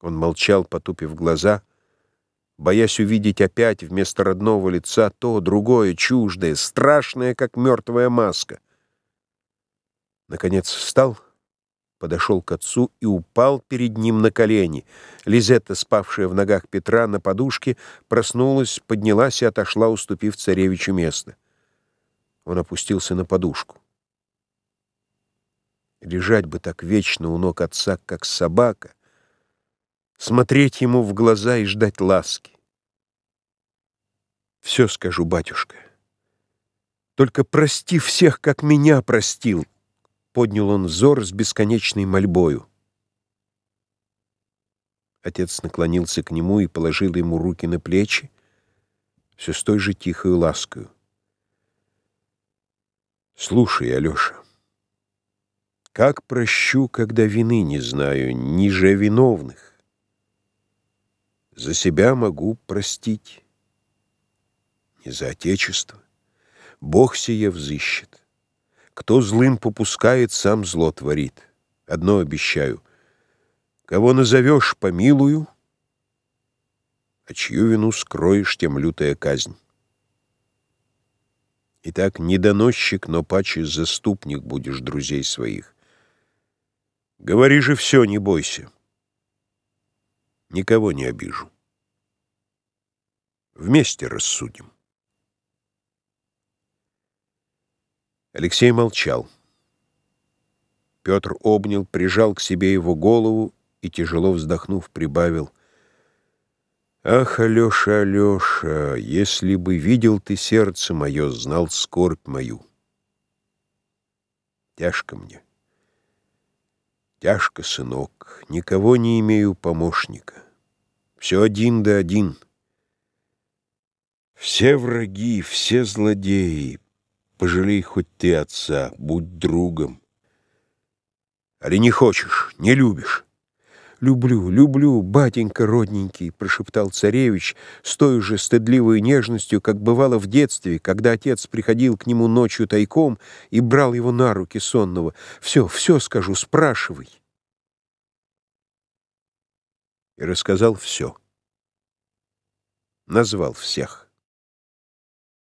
Он молчал, потупив глаза, боясь увидеть опять вместо родного лица то, другое, чуждое, страшное, как мертвая маска. Наконец встал, подошел к отцу и упал перед ним на колени. Лизетта, спавшая в ногах Петра на подушке, проснулась, поднялась и отошла, уступив царевичу место. Он опустился на подушку. Лежать бы так вечно у ног отца, как собака, смотреть ему в глаза и ждать ласки. Все скажу, батюшка. Только прости всех, как меня простил, поднял он взор с бесконечной мольбою. Отец наклонился к нему и положил ему руки на плечи, все с той же тихой ласкою. «Слушай, Алеша, как прощу, когда вины не знаю, ниже виновных? За себя могу простить, не за Отечество. Бог сие взыщет. Кто злым попускает, сам зло творит. Одно обещаю. Кого назовешь, помилую, а чью вину скроешь, тем лютая казнь. Итак, не доносчик, но паче заступник будешь друзей своих. Говори же все, не бойся. Никого не обижу. Вместе рассудим. Алексей молчал. Петр обнял, прижал к себе его голову и, тяжело вздохнув, прибавил — Ах, Алеша, Алеша, если бы видел ты сердце мое, знал скорбь мою. Тяжко мне. Тяжко, сынок, никого не имею помощника. Все один да один. Все враги, все злодеи. Пожалей хоть ты отца, будь другом. Али не хочешь, не любишь? «Люблю, люблю, батенька родненький», — прошептал царевич с той же стыдливой нежностью, как бывало в детстве, когда отец приходил к нему ночью тайком и брал его на руки сонного. «Все, все скажу, спрашивай». И рассказал все. Назвал всех.